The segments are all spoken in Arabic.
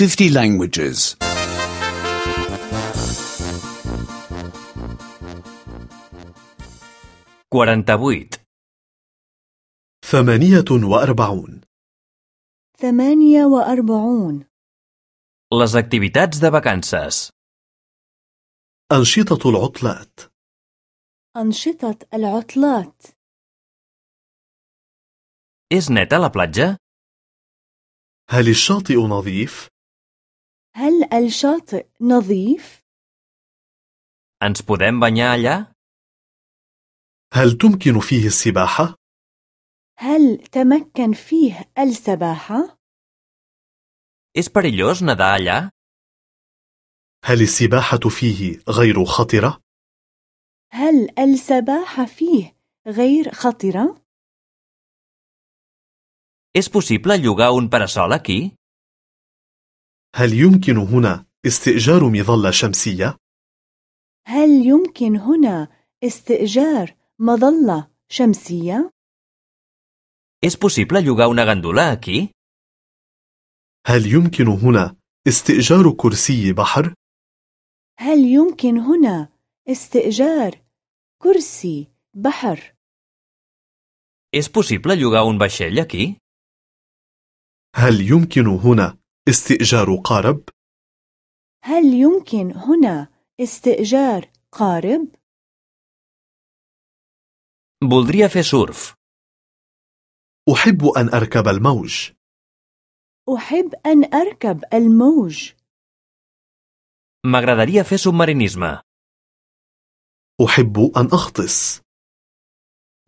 50 languages. 48. ثمانية وأربعون ثمانية وأربعون Les activitats de vacances. أنشطة العطلات أنشطة العطلات És neta la platja? هل الشاطئ نظيف؟ هل الشاطئ نظيف؟ Ens podem banyar allà? هل تمكن فيه السباحة؟ هل تمكن فيه السباحة؟ És perillós nedar allà? هل السباحة فيه غير خطرة؟ هل السباحة فيه غير خطرة؟ És possible llogar un parasol aquí? هل يمكن هنا استئجار مظلة شمسية؟ هل يمكن هنا استئجار مظلة شمسية؟ És possible llogar una gandula aquí? هل يمكن هنا استئجار كرسي بحر؟ هل يمكن هنا استئجار كرسي بحر؟ És possible llogar un vaixell aquí? هل يمكن هنا استئجار قارب؟ هل يمكن هنا استئجار قارب؟ Voldria fer surf. أحب أن أركب الموج. أحب أن أركب الموج. M'agradaria fer submarinisme. أحب أن أغطس.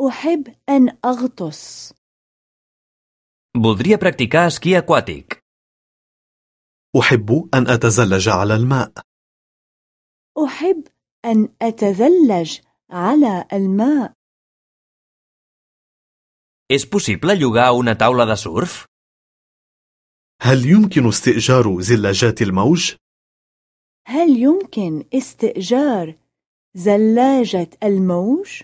أحب أن أغطس. Voldria practicar esquí aquàtic. أحب أن أتزلج على الماء. أحب أن أتزلج على الماء. És possible llogar una taula de surf? هل يمكن استئجار زلاجات الموج؟ هل يمكن استئجار زلاجة الموج؟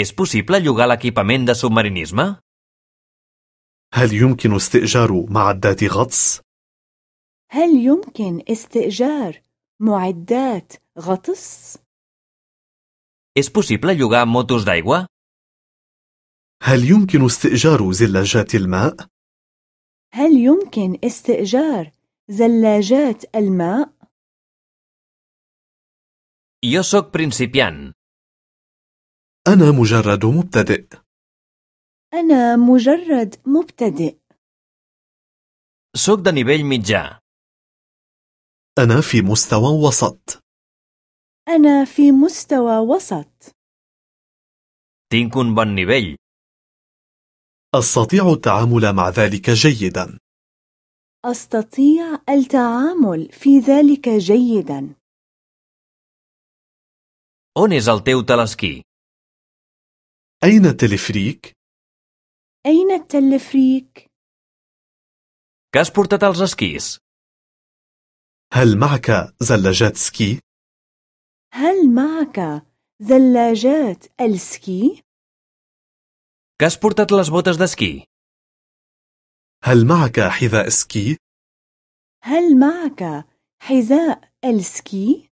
És possible llogar l'equipament de submarinisme? هل يمكن استئجار معدات غطس؟ هل يمكن استئجار معدات غطس؟ És possible llogar motos d'aigua? هل يمكن استئجار زلاجات الماء؟ هل يمكن استئجار زلاجات الماء؟ Jo sóc principiant. أنا مجرد مبتدئ. أنا مجرد مبتدئ. Sóc de nivell mitjà. أنا في مستوى وسط. أنا في مستوى وسط. Tinc un bon nivell. أستطيع التعامل مع ذلك جيدا. أستطيع التعامل في ذلك جيدا. On és el teu telesquí? أين التلفريك؟ أين التلفريك؟ Que has portat els esquís? هل معك زلاجات سكي؟ هل معك زلاجات السكي؟ Que has portat les botes d'esquí? هل معك حذاء سكي؟ هل معك حذاء السكي؟